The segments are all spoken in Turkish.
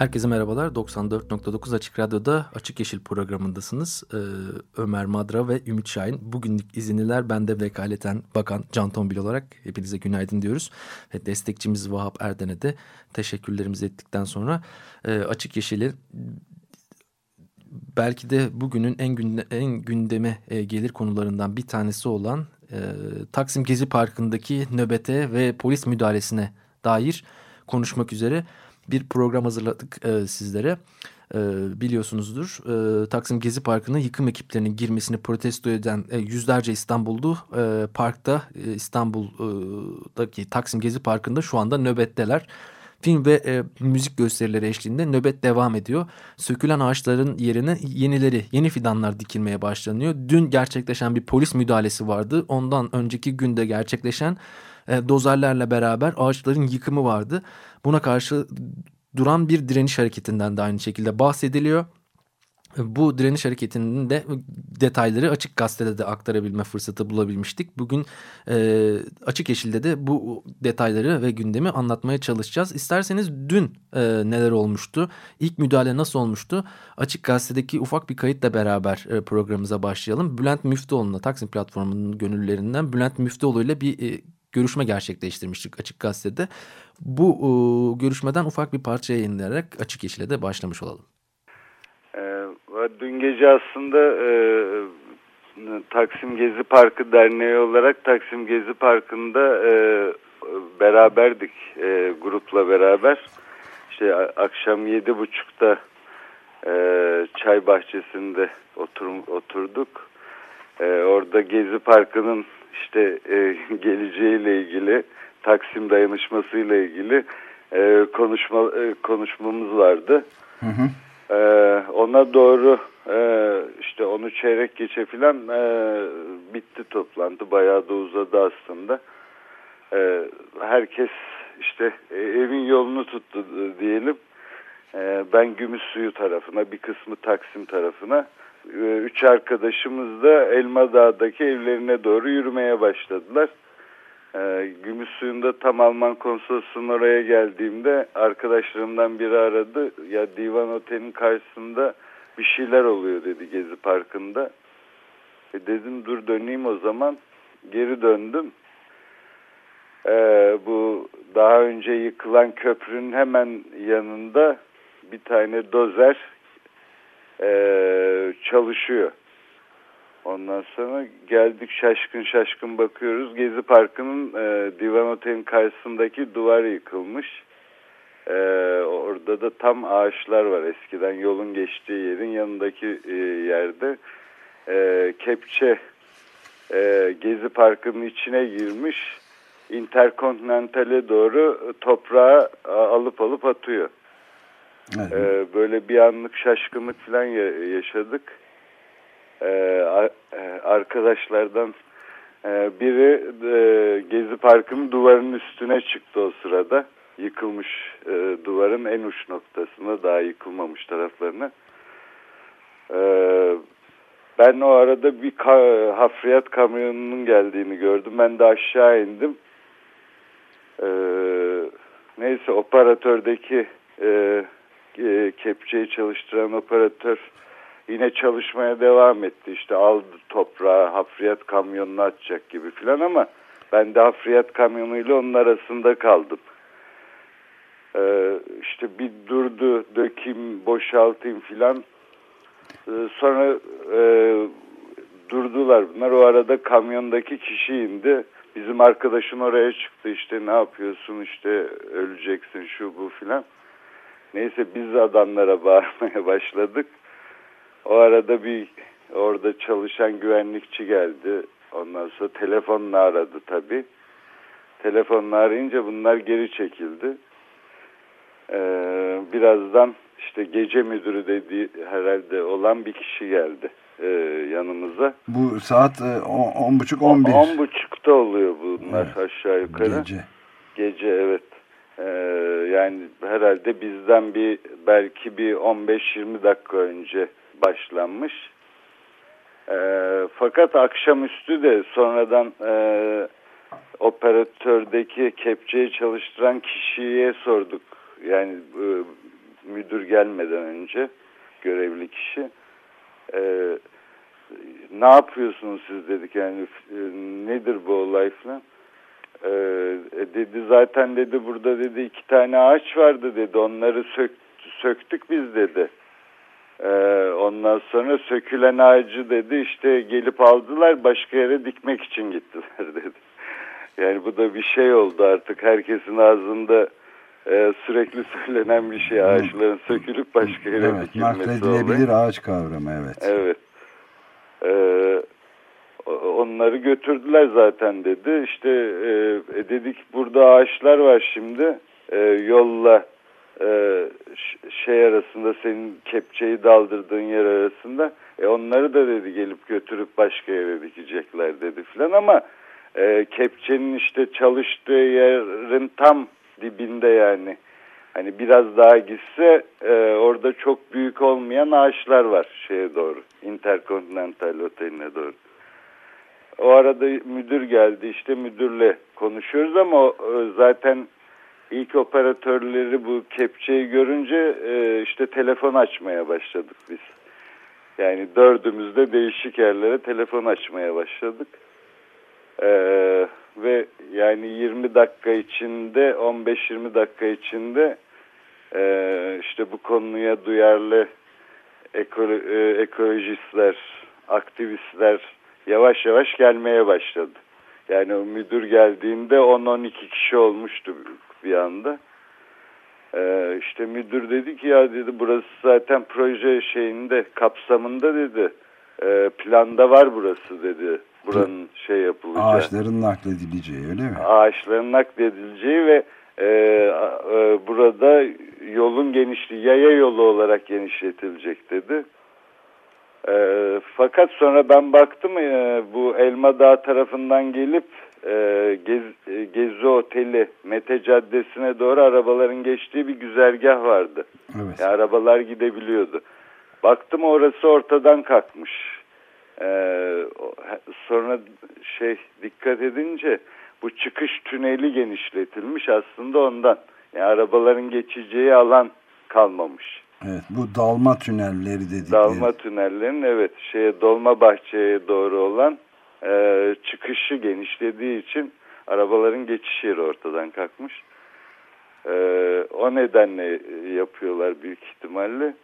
Herkese merhabalar. 94.9 Açık Radyo'da Açık Yeşil programındasınız. Ee, Ömer Madra ve Ümit Şahin. Bugünlük izinliler. Ben de vekaleten bakan Can Tombil olarak hepinize günaydın diyoruz. Ve destekçimiz Vahap Erden'e de teşekkürlerimizi ettikten sonra e, Açık Yeşil'i belki de bugünün en, günde, en gündeme e, gelir konularından bir tanesi olan e, Taksim Gezi Parkı'ndaki nöbete ve polis müdahalesine dair konuşmak üzere bir program hazırladık e, sizlere. E, biliyorsunuzdur e, Taksim Gezi Parkı'na yıkım ekiplerinin girmesini protesto eden e, yüzlerce İstanbullu e, parkta e, İstanbul'daki Taksim Gezi Parkı'nda şu anda nöbetteler. Film ve e, müzik gösterileri eşliğinde nöbet devam ediyor. Sökülen ağaçların yerine yenileri, yeni fidanlar dikilmeye başlanıyor. Dün gerçekleşen bir polis müdahalesi vardı. Ondan önceki günde gerçekleşen e, dozerlerle beraber ağaçların yıkımı vardı. Buna karşı duran bir direniş hareketinden de aynı şekilde bahsediliyor. Bu direniş hareketinin de detayları Açık Gazete'de de aktarabilme fırsatı bulabilmiştik. Bugün e, Açık Yeşil'de de bu detayları ve gündemi anlatmaya çalışacağız. İsterseniz dün e, neler olmuştu, ilk müdahale nasıl olmuştu? Açık Gazete'deki ufak bir kayıtla beraber e, programımıza başlayalım. Bülent Müftüoğlu'na Taksim Platformu'nun gönüllülerinden Bülent Müftüoğlu ile bir e, görüşme gerçekleştirmiştik Açık Gazete'de. Bu e, görüşmeden ufak bir parça yayınlayarak Açık Yeşil'e de başlamış olalım. E, dün gece aslında e, Taksim Gezi Parkı Derneği olarak Taksim Gezi Parkı'nda e, beraberdik e, grupla beraber. İşte akşam yedi buçukta e, çay bahçesinde otur, oturduk. E, orada Gezi Parkı'nın işte e, geleceğiyle ilgili Taksim dayanışmasıyla ilgili e, konuşma e, konuşmamız vardı. Hı hı. E, ona doğru e, işte onu çeyrek geçe filan e, bitti toplantı. Bayağı da uzadı aslında. E, herkes işte e, evin yolunu tuttu diyelim. E, ben Gümüşsuyu tarafına bir kısmı Taksim tarafına üç arkadaşımız da Elma Dağ'daki evlerine doğru yürümeye başladılar. Ee, Gümüş suyunda tam Alman konsolosunun oraya geldiğimde arkadaşlarımdan biri aradı. Ya Divan Otel'in karşısında bir şeyler oluyor dedi Gezi Parkı'nda. E dedim dur döneyim o zaman. Geri döndüm. Ee, bu daha önce yıkılan köprünün hemen yanında bir tane dozer e, çalışıyor. Ondan sonra geldik şaşkın şaşkın bakıyoruz. Gezi Parkı'nın e, Divan Otel'in karşısındaki duvar yıkılmış. E, orada da tam ağaçlar var eskiden yolun geçtiği yerin yanındaki e, yerde. E, kepçe e, Gezi Parkı'nın içine girmiş. Interkontinentale doğru toprağı alıp alıp atıyor. Evet. Ee, böyle bir anlık şaşkınlık falan yaşadık. Ee, arkadaşlardan e, biri e, Gezi Parkı'nın duvarının üstüne çıktı o sırada. Yıkılmış e, duvarın en uç noktasına daha yıkılmamış taraflarına. Ee, ben o arada bir ka hafriyat kamyonunun geldiğini gördüm. Ben de aşağı indim. Ee, neyse operatördeki e, e, kepçeyi çalıştıran operatör yine çalışmaya devam etti. İşte aldı toprağı hafriyat kamyonunu atacak gibi filan ama ben de hafriyat kamyonuyla onun arasında kaldım. Ee, işte bir durdu dökeyim boşaltayım filan. Ee, sonra e, durdular bunlar. O arada kamyondaki kişi indi. Bizim arkadaşın oraya çıktı işte ne yapıyorsun işte öleceksin şu bu filan. Neyse biz adamlara bağırmaya başladık. O arada bir orada çalışan güvenlikçi geldi. Ondan sonra telefonla aradı tabii. Telefonla arayınca bunlar geri çekildi. Ee, birazdan işte gece müdürü dediği herhalde olan bir kişi geldi e, yanımıza. Bu saat e, on buçuk on bir. On buçukta oluyor bunlar evet. aşağı yukarı. Gece. Gece evet. Ee, yani herhalde bizden bir belki bir 15-20 dakika önce başlanmış. Ee, fakat akşamüstü de sonradan e, operatördeki kepçeyi çalıştıran kişiye sorduk. Yani e, müdür gelmeden önce görevli kişi. E, ne yapıyorsunuz siz dedik yani e, nedir bu olay falan. E, e, dedi zaten dedi burada dedi iki tane ağaç vardı dedi onları sök, söktük biz dedi. E, ondan sonra sökülen ağacı dedi işte gelip aldılar başka yere dikmek için gittiler dedi. Yani bu da bir şey oldu artık herkesin ağzında e, sürekli söylenen bir şey ağaçların sökülüp başka yere evet, dikilmesi nakledilebilir ağaç kavramı evet. Evet. Ee, onları götürdüler zaten dedi. İşte e, e dedik burada ağaçlar var şimdi e, yolla e, şey arasında senin kepçeyi daldırdığın yer arasında. E onları da dedi gelip götürüp başka yere dikecekler dedi filan ama e, kepçenin işte çalıştığı yerin tam dibinde yani. Hani biraz daha gitse e, orada çok büyük olmayan ağaçlar var şeye doğru. Intercontinental Oteli'ne doğru. O arada müdür geldi işte müdürle konuşuyoruz ama o, zaten ilk operatörleri bu kepçeyi görünce e, işte telefon açmaya başladık biz. Yani dördümüzde değişik yerlere telefon açmaya başladık. Ee, ve yani 20 dakika içinde 15-20 dakika içinde e, işte bu konuya duyarlı ekolo e, ekolojistler, aktivistler yavaş yavaş gelmeye başladı. Yani o müdür geldiğinde 10-12 kişi olmuştu bir anda. Ee, işte müdür dedi ki ya dedi burası zaten proje şeyinde kapsamında dedi. E, planda var burası dedi buranın şey yapılacağı. Ağaçların nakledileceği öyle mi? Ağaçların nakledileceği ve e, e, burada yolun genişliği yaya yolu olarak genişletilecek dedi. E, fakat sonra ben baktım e, bu Elma Dağı tarafından gelip e, Gez, e, Gezi Oteli Mete Caddesi'ne doğru arabaların geçtiği bir güzergah vardı. Evet. Yani arabalar gidebiliyordu. Baktım orası ortadan kalkmış. Ee, sonra şey dikkat edince bu çıkış tüneli genişletilmiş aslında ondan. Yani arabaların geçeceği alan kalmamış. Evet bu dalma tünelleri dedikleri. Dalma tünellerin evet şeye dolma bahçeye doğru olan e, çıkışı genişlediği için arabaların geçiş yeri ortadan kalkmış. E, o nedenle yapıyorlar büyük ihtimalle.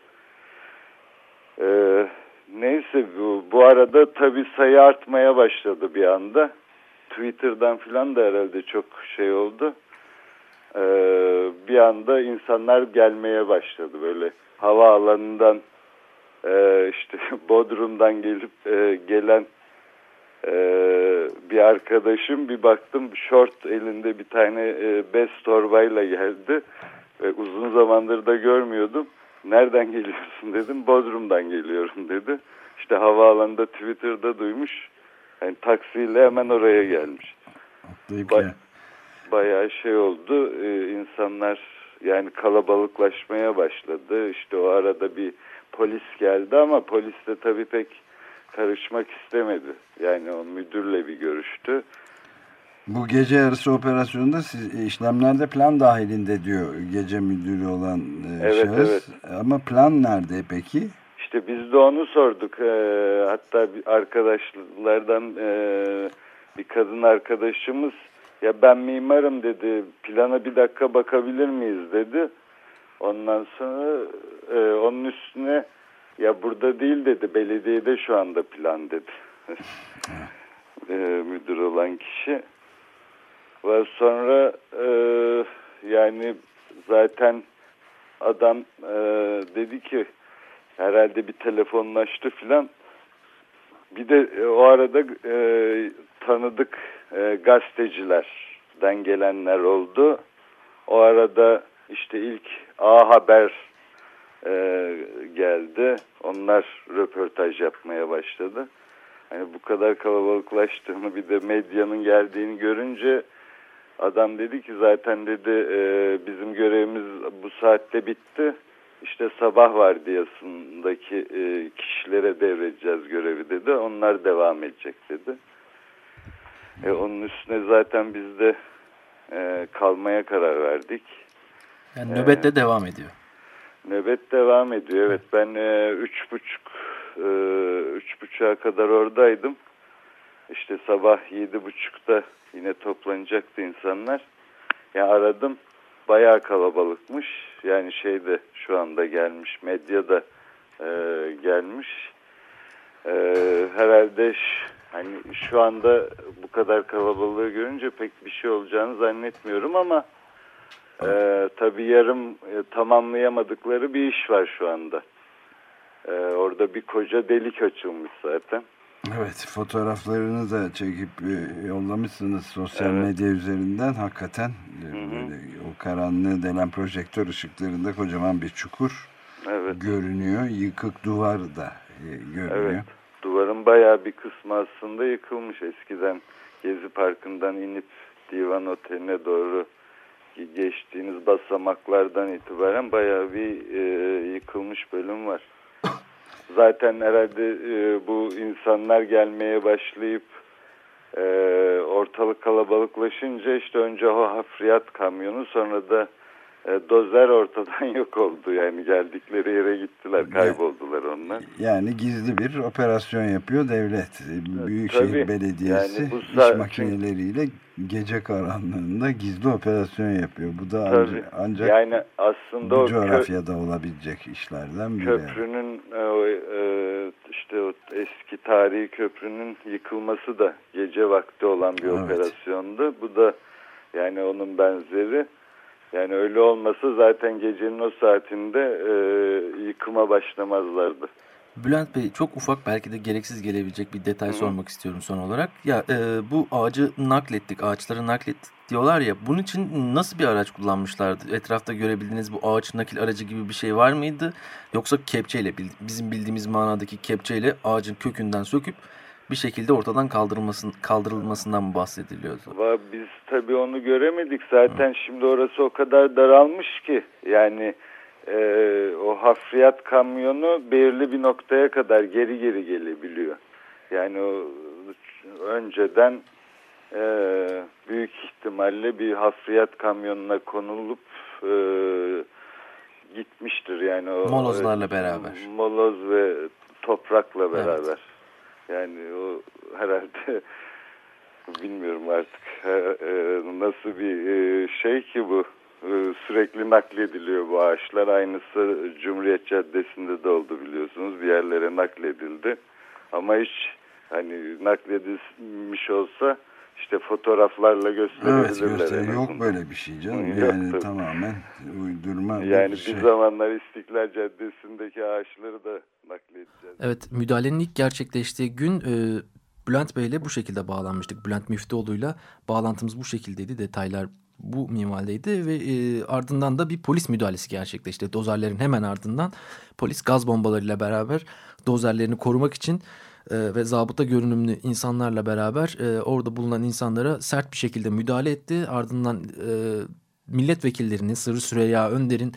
Evet Neyse bu, bu arada tabii sayı artmaya başladı bir anda. Twitter'dan filan da herhalde çok şey oldu. Ee, bir anda insanlar gelmeye başladı böyle havaalanından e, işte Bodrum'dan gelip e, gelen e, bir arkadaşım bir baktım short elinde bir tane e, bez torbayla geldi ve uzun zamandır da görmüyordum nereden geliyorsun dedim. Bodrum'dan geliyorum dedi. İşte havaalanında Twitter'da duymuş. Yani taksiyle hemen oraya gelmiş. Ba bayağı şey oldu. Ee, insanlar yani kalabalıklaşmaya başladı. İşte o arada bir polis geldi ama polis de tabii pek karışmak istemedi. Yani o müdürle bir görüştü. Bu gece yarısı operasyonunda siz işlemlerde plan dahilinde diyor gece müdürü olan e, evet, şahıs. Evet. Ama plan nerede peki? İşte biz de onu sorduk. E, hatta bir arkadaşlardan e, bir kadın arkadaşımız ya ben mimarım dedi. Plana bir dakika bakabilir miyiz dedi. Ondan sonra e, onun üstüne ya burada değil dedi. Belediyede şu anda plan dedi. e, müdür olan kişi. Ve sonra e, yani zaten adam e, dedi ki herhalde bir telefonlaştı filan. Bir de e, o arada e, tanıdık e, gazetecilerden gelenler oldu. O arada işte ilk A Haber e, geldi. Onlar röportaj yapmaya başladı. Hani bu kadar kalabalıklaştığını bir de medyanın geldiğini görünce adam dedi ki zaten dedi e, bizim görevimiz bu saatte bitti. İşte sabah vardiyasındaki e, kişilere devredeceğiz görevi dedi. Onlar devam edecek dedi. E, onun üstüne zaten biz de e, kalmaya karar verdik. Yani nöbette ee, devam ediyor. Nöbet devam ediyor. Evet ben e, üç buçuk e, üç buçuğa kadar oradaydım. İşte sabah yedi buçukta yine toplanacaktı insanlar. Yani aradım. Bayağı kalabalıkmış. Yani şey de şu anda gelmiş. Medyada e, gelmiş. E, herhalde hani şu anda bu kadar kalabalığı görünce pek bir şey olacağını zannetmiyorum ama ee, tabii yarım e, tamamlayamadıkları bir iş var şu anda. Ee, orada bir koca delik açılmış zaten. Evet fotoğraflarını da çekip e, yollamışsınız sosyal evet. medya üzerinden. Hakikaten e, böyle o karanlığı delen projektör ışıklarında kocaman bir çukur evet. görünüyor. Yıkık duvar da e, görünüyor. Evet. Duvarın bayağı bir kısmı aslında yıkılmış. Eskiden Gezi Parkı'ndan inip Divan Oteli'ne doğru geçtiğiniz basamaklardan itibaren bayağı bir e, yıkılmış bölüm var. Zaten herhalde e, bu insanlar gelmeye başlayıp e, ortalık kalabalıklaşınca işte önce o hafriyat kamyonu sonra da dozer ortadan yok oldu. Yani geldikleri yere gittiler, kayboldular onlar. Yani gizli bir operasyon yapıyor devlet. Büyükşehir Belediyesi yani bu iş makineleriyle gece karanlığında gizli operasyon yapıyor. Bu da Tabii. ancak yani aslında bu coğrafyada kö olabilecek işlerden biri. Köprünün. E, e, işte o eski tarihi köprünün yıkılması da gece vakti olan bir evet. operasyondu. Bu da yani onun benzeri. Yani öyle olmasa zaten gecenin o saatinde e, yıkıma başlamazlardı. Bülent Bey çok ufak belki de gereksiz gelebilecek bir detay Hı. sormak istiyorum son olarak. Ya e, bu ağacı naklettik, ağaçları naklettik diyorlar ya. Bunun için nasıl bir araç kullanmışlardı? Etrafta görebildiğiniz bu ağaç nakil aracı gibi bir şey var mıydı? Yoksa kepçeyle bizim bildiğimiz manadaki kepçeyle ağacın kökünden söküp bir şekilde ortadan kaldırılmasın, kaldırılmasından bahsediliyordu? Biz tabii onu göremedik. Zaten Hı. şimdi orası o kadar daralmış ki yani e, o hafriyat kamyonu belirli bir noktaya kadar geri geri gelebiliyor. Yani o önceden e, büyük ihtimalle bir hafriyat kamyonuna konulup e, gitmiştir. Yani o molozlarla beraber. Moloz ve toprakla beraber. Evet. Yani o herhalde bilmiyorum artık e, nasıl bir e, şey ki bu e, sürekli naklediliyor bu ağaçlar. Aynısı Cumhuriyet Caddesi'nde de oldu biliyorsunuz. Bir yerlere nakledildi. Ama hiç hani nakledilmiş olsa işte fotoğraflarla gösterebilirler. Evet göster yok böyle bir şey canım. Yok, yani tabii. tamamen uydurma Yani bir, şey. bir zamanlar İstiklal Caddesi'ndeki ağaçları da nakledeceğiz. Evet müdahalenin ilk gerçekleştiği gün e, Bülent Bey ile bu şekilde bağlanmıştık. Bülent Müftüoğlu'yla bağlantımız bu şekildeydi. Detaylar bu minvaldeydi ve e, ardından da bir polis müdahalesi gerçekleşti. Dozerlerin hemen ardından polis gaz bombalarıyla beraber dozerlerini korumak için e, ve zabıta görünümlü insanlarla beraber e, orada bulunan insanlara sert bir şekilde müdahale etti. Ardından e, milletvekillerinin Sırrı Süreyya Önder'in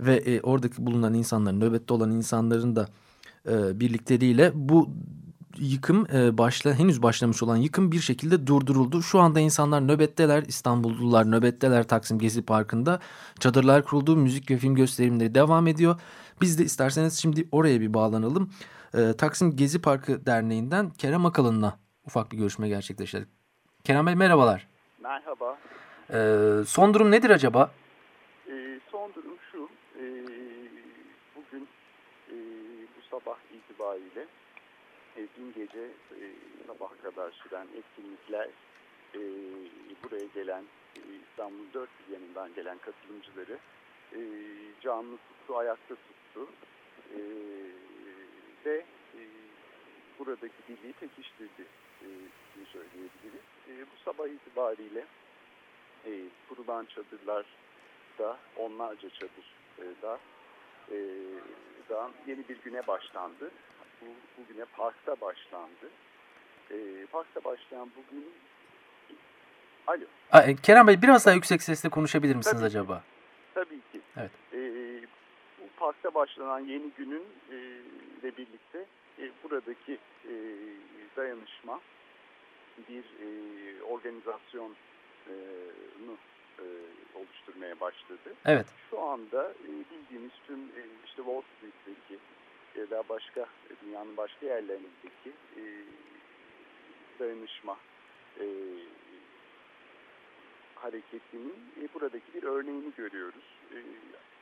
ve e, oradaki bulunan insanların nöbette olan insanların da e, birlikteliğiyle bu yıkım e, başla henüz başlamış olan yıkım bir şekilde durduruldu. Şu anda insanlar nöbetteler. İstanbullular nöbetteler Taksim Gezi Parkı'nda. Çadırlar kuruldu. Müzik ve film gösterimleri devam ediyor. Biz de isterseniz şimdi oraya bir bağlanalım. E, Taksim Gezi Parkı Derneği'nden Kerem Akalın'la ufak bir görüşme gerçekleştirdik. Kerem Bey merhabalar. Merhaba. E, son durum nedir acaba? E, son durum şu. E, bugün e, bu sabah itibariyle e, dün gece e, sabah kadar süren etkinlikler e, buraya gelen e, İstanbul dört bir yanından gelen katılımcıları e, canlı tuttu, ayakta tuttu e, ve e, buradaki birliği pekiştirdi e, söyleyebiliriz. E, bu sabah itibariyle e, kurulan çadırlarda onlarca çadır e, da e, dan yeni bir güne başlandı. Bu, bugüne parkta başlandı. E, parkta başlayan bugün... Alo. Aa, Kerem Bey biraz daha yüksek sesle konuşabilir misiniz Tabii. acaba? Tabii ki. Evet. E, parkta başlanan yeni günün e, ile birlikte e, buradaki e, dayanışma bir e, organizasyonu e, oluşturmaya başladı. Evet. Şu anda e, bildiğimiz tüm e, işte Wall Street'teki ya da başka e, dünyanın başka yerlerindeki e, dayanışma e, hareketinin e, buradaki bir örneğini görüyoruz. E,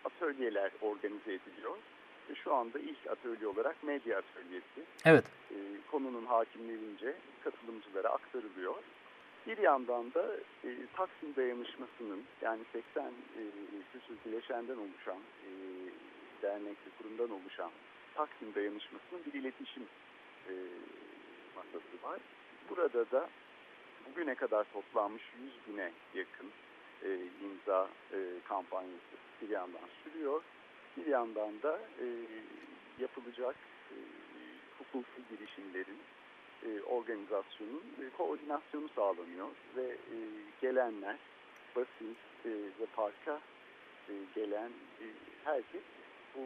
atölyeler organize ediliyor. E, şu anda ilk atölye olarak medya atölyesi. Evet. E, konunun hakimlerince katılımcılara aktarılıyor. Bir yandan da e, Taksim dayanışmasının yani 80 e, küsur bileşenden oluşan e, dernek ve kurumdan oluşan Taksim dayanışmasının bir iletişim e, masası var. Burada da bugüne kadar toplanmış 100 bine yakın e, imza e, kampanyası bir yandan sürüyor. Bir yandan da e, yapılacak e, hukuki girişimlerin e, organizasyonun e, koordinasyonu sağlanıyor ve e, gelenler, basın e, ve parka e, gelen e, herkes bu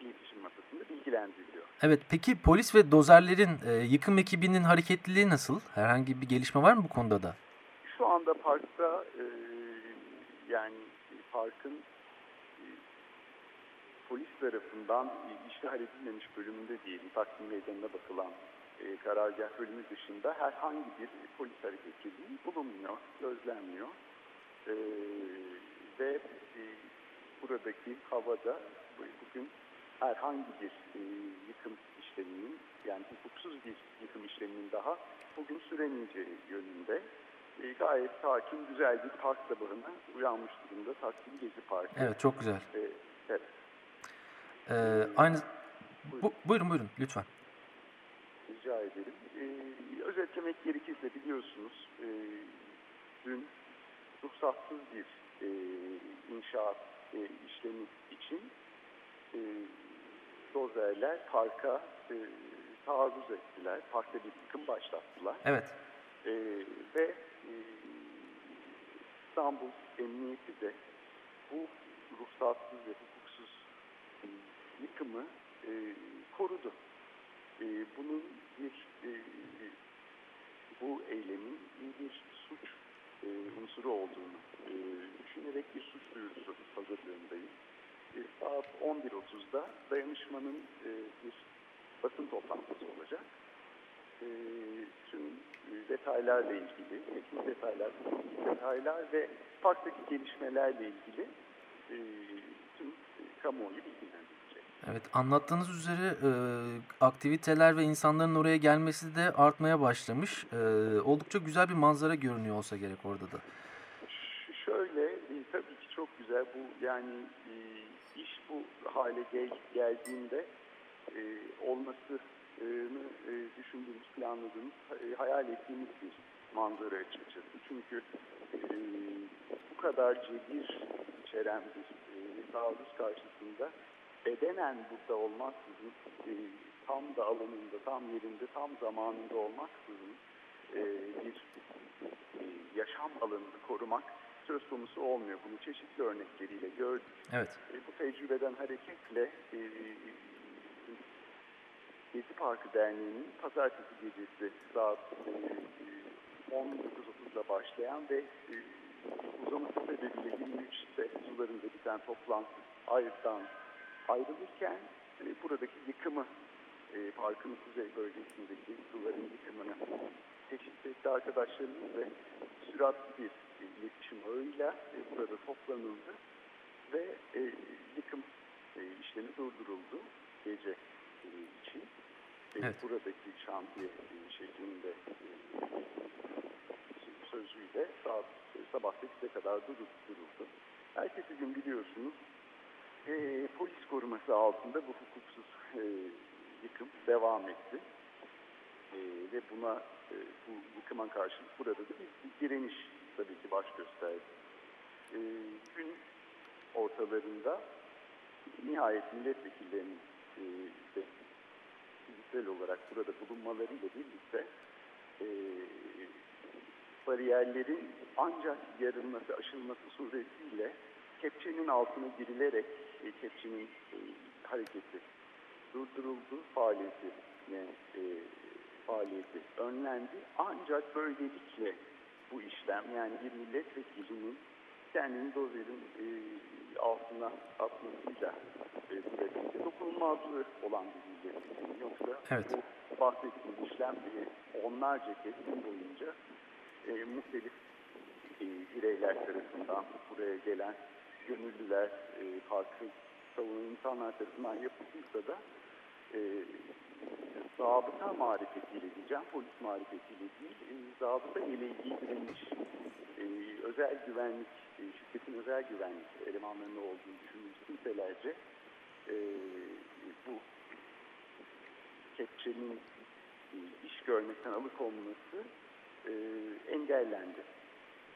iletişim masasında bilgilendiriliyor. Evet peki polis ve dozerlerin e, yıkım ekibinin hareketliliği nasıl? Herhangi bir gelişme var mı bu konuda da? Şu anda parkta e, yani parkın polis tarafından e, işgal edilmemiş bölümünde diyelim Taksim Meydanı'na bakılan e, karargah bölümü dışında herhangi bir polis hareketliliği bulunmuyor, gözlenmiyor. E, ve e, buradaki havada bugün herhangi bir e, yıkım işleminin yani hukuksuz bir yıkım işleminin daha bugün süremeyeceği yönünde e, gayet sakin, güzel bir park sabahına uyanmış durumda Taksim Gezi Parkı. Evet çok güzel. E, evet. Ee, aynı bu, buyurun buyurun lütfen. Rica ederim. Ee, özetlemek gerekirse biliyorsunuz e, dün ruhsatsız bir e, inşaat e, işlemi için e, dozerler parka e, taarruz ettiler. Parkta bir yıkım başlattılar. Evet. E, ve e, İstanbul Emniyeti de bu ruhsatsız ve hukuksuz yıkımı e, korudu. E, bunun bir e, bu eylemin bir suç e, unsuru olduğunu e, düşünerek bir suç duyurusu hazırlığındayız. E, saat 11.30'da dayanışmanın e, bir basın toplantısı olacak. E, tüm detaylarla ilgili, teknik detaylar, detaylar ve parktaki gelişmelerle ilgili e, tüm kamuoyu bilgilendirecek. Evet anlattığınız üzere e, aktiviteler ve insanların oraya gelmesi de artmaya başlamış. E, oldukça güzel bir manzara görünüyor olsa gerek orada da. Şöyle e, tabii ki çok güzel bu yani e, iş bu hale gel, geldiğinde e, olmasını e, düşündüğümüz, planladığımız, e, hayal ettiğimiz bir manzara açıkçası. Çünkü e, bu kadar cebir içeren bir e, taarruz karşısında bedenen burada olmaksızın e, tam da alanında, tam yerinde, tam zamanında olmaksızın e, bir e, yaşam alanını korumak söz konusu olmuyor. Bunu çeşitli örnekleriyle gördük. Evet. E, bu tecrübeden hareketle e, Gezi Parkı Derneği'nin pazartesi gecesi saat e, 19.30'da başlayan ve e, uzaması sebebiyle 23'te sularında biten toplantı ayrıdan ayrılırken e, buradaki yıkımı e, parkın kuzey bölgesindeki suların yıkımını teşhis etti arkadaşlarımız ve süratli bir e, iletişim ağıyla e, burada toplanıldı ve e, yıkım e, işlemi durduruldu gece e, için. E, Evet. Buradaki şantiye e, şeklinde e, sözüyle saat sabah 8'e kadar duruldu. Ertesi gün biliyorsunuz e, polis koruması altında bu hukuksuz e, yıkım devam etti. E, ve buna e, bu yıkıma karşılık burada da bir, direniş tabii ki baş gösterdi. E, gün ortalarında nihayet milletvekillerinin e, de fiziksel olarak burada bulunmalarıyla birlikte e, bariyerlerin ancak yarılması, aşılması suretiyle kepçenin altına girilerek kepçenin e, hareketi durduruldu, faaliyeti yani, e, faaliyeti önlendi. Ancak böylelikle bu işlem yani bir milletvekilinin kendini dozerin e, altına atmasıyla e, dokunulmazlığı olan bir milletvekili. Yoksa evet. bu bahsettiğim işlem e, onlarca kez gün boyunca e, muhtelif e, bireyler tarafından buraya gelen gönüllüler, e, farklı savunan insanlar tarafından yapıldıysa da e, zabıta marifetiyle diyeceğim, polis marifetiyle değil, e, zabıta ile ilgilenmiş e, özel güvenlik, e, şirketin özel güvenlik elemanlarının olduğunu düşündüğümüz kimselerce e, bu kepçenin e, iş görmekten alıkonması e, engellendi.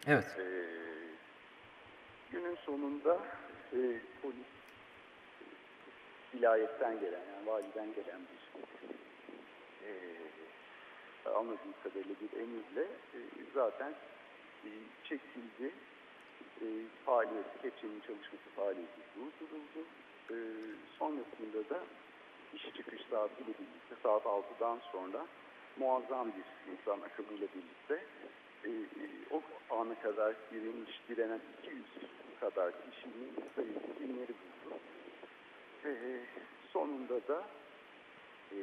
Evet. E, günün sonunda e, polis vilayetten gelen, yani validen gelen bir e, anladığım kadarıyla bir emirle e, zaten e, çekildi. E, faaliyeti, kepçenin çalışması faaliyeti durduruldu. E, sonrasında da iş çıkış saatiyle birlikte saat 6'dan sonra muazzam bir insan akımıyla birlikte e, o ana kadar direnmiş, direnen 200 kadar kişinin sayısı binleri buldu. E, sonunda da e,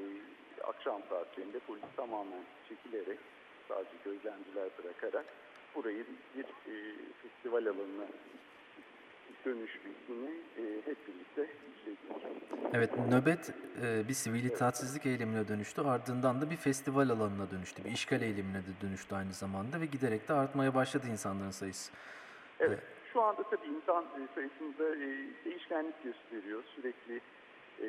akşam saatlerinde polis tamamen çekilerek sadece gözlemciler bırakarak burayı bir e, festival alanına dönüşmesini e, hep birlikte izledik. Evet, nöbet e, bir sivil itaatsizlik eylemine dönüştü. Ardından da bir festival alanına dönüştü. Bir işgal eylemine de dönüştü aynı zamanda ve giderek de artmaya başladı insanların sayısı. Evet, şu anda tabii insan sayısında e, değişkenlik gösteriyor. Sürekli e,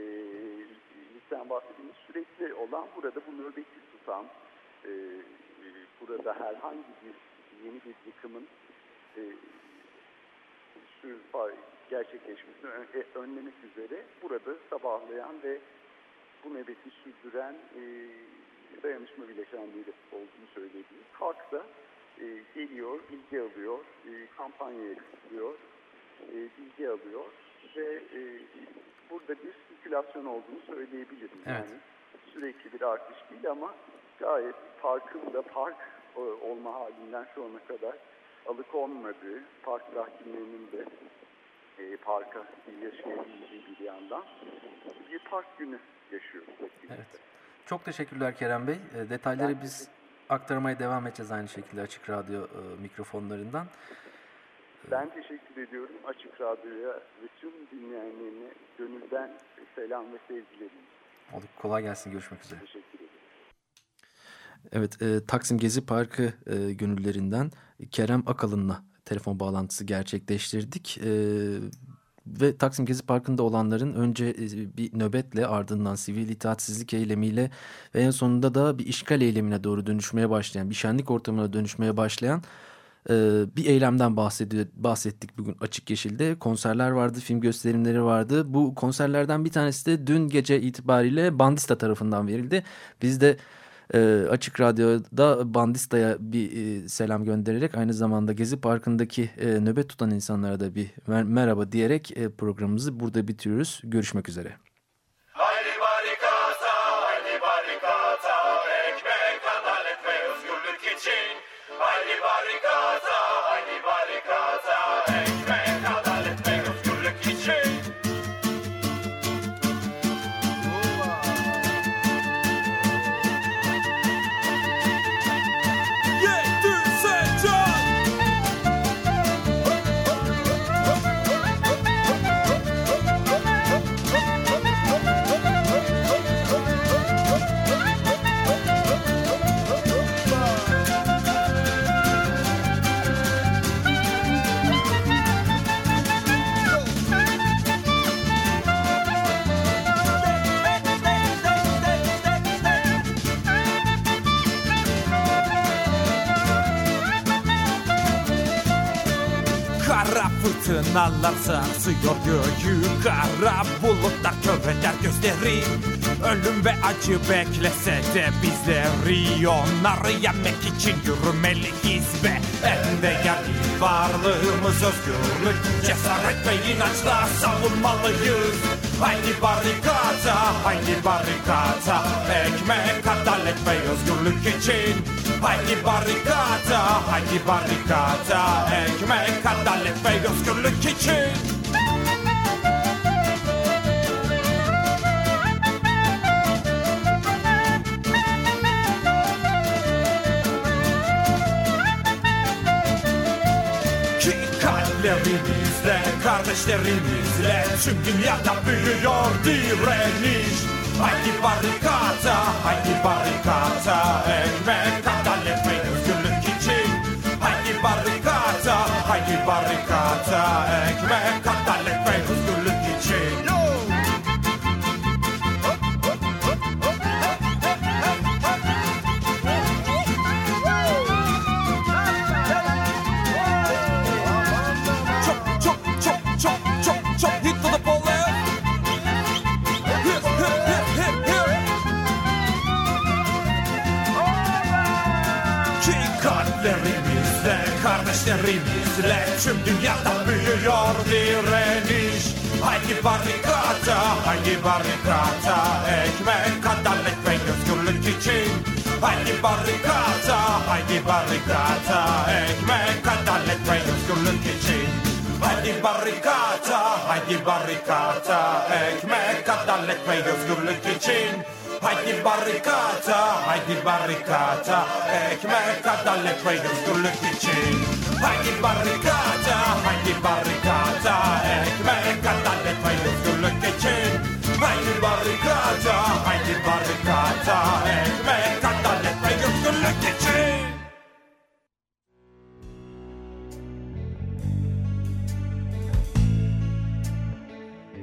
listen bahsettiğimiz sürekli olan burada bu nöbeti tutan, e, burada herhangi bir yeni bir yıkımın e, gerçekleşmesini önlemek üzere burada sabahlayan ve bu nöbeti sürdüren e, dayanışma bileşenleri olduğunu söylediği halk da e, geliyor, bilgi alıyor, e, kampanyaya katılıyor, e, bilgi alıyor ve e, burada bir sirkülasyon olduğunu söyleyebilirim. Evet. Yani sürekli bir artış değil ama gayet parkın da park e, olma halinden şu ana kadar alıkonmadığı, park sakinlerinin de e, parka yaşayabildiği bir yandan bir park günü yaşıyoruz. Evet. Çok teşekkürler Kerem Bey. E, detayları ben biz aktarmaya devam edeceğiz aynı şekilde Açık Radyo e, mikrofonlarından. Ben teşekkür ediyorum Açık Radyo'ya ve tüm dinleyenlerine gönülden selam ve sevgilerim. Olduk. Kolay gelsin. Görüşmek üzere. Teşekkür ederim. Evet, e, Taksim Gezi Parkı e, gönüllerinden Kerem Akalın'la telefon bağlantısı gerçekleştirdik. E, ve Taksim Gezi Parkı'nda olanların önce e, bir nöbetle ardından sivil itaatsizlik eylemiyle ve en sonunda da bir işgal eylemine doğru dönüşmeye başlayan, bir şenlik ortamına dönüşmeye başlayan e, bir eylemden bahsettik bugün Açık Yeşil'de. Konserler vardı, film gösterimleri vardı. Bu konserlerden bir tanesi de dün gece itibariyle Bandista tarafından verildi. Biz de e, Açık Radyo'da Bandista'ya bir e, selam göndererek aynı zamanda Gezi Parkı'ndaki e, nöbet tutan insanlara da bir mer merhaba diyerek e, programımızı burada bitiriyoruz. Görüşmek üzere. Fırtınalar sarsıyor göğü Kara bulutlar kör eder gözleri. Ölüm ve acı beklese de bizleri Onları yemek için yürümeliyiz ve En değerli varlığımız özgürlük Cesaret ve inançla savunmalıyız Haydi barikata, haydi barikata Ekmek, adalet ve özgürlük için. Haydi barikata, haydi barikata Ekmek, adalet ve özgürlük için. Kallerimizle, kardeşlerimizle Tüm dünyada büyüyor direniş. Haydi barikata, haydi barikata Ekmek, adalet özgürlük için. Haydi barikata, haydi barikata Ekmek, kardeşlerimizle tüm dünyada büyüyor direniş Haydi barikata, haydi barikata Ekmek, adalet ve özgürlük için. Haydi barikata, haydi barikata Ekmek, adalet ve özgürlük için. Haydi barikata, haydi barikata Ekmek, adalet ve özgürlük için. Haydi barikata, haydi barikata Ekmek, adalet ve özgürlük için Haydi barikata, haydi barikata Ekmek, adalet ve özgürlük için Haydi barikata, haydi barikata Ekmek, adalet ve özgürlük için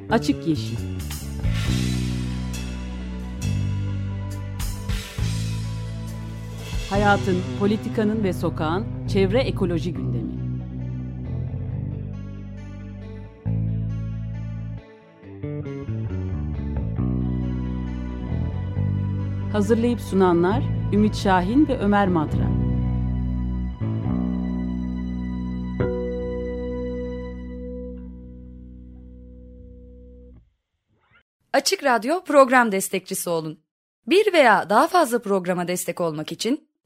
Açık Yeşil Hayatın, politikanın ve sokağın çevre ekoloji gündemi. Hazırlayıp sunanlar Ümit Şahin ve Ömer Madra. Açık Radyo program destekçisi olun. Bir veya daha fazla programa destek olmak için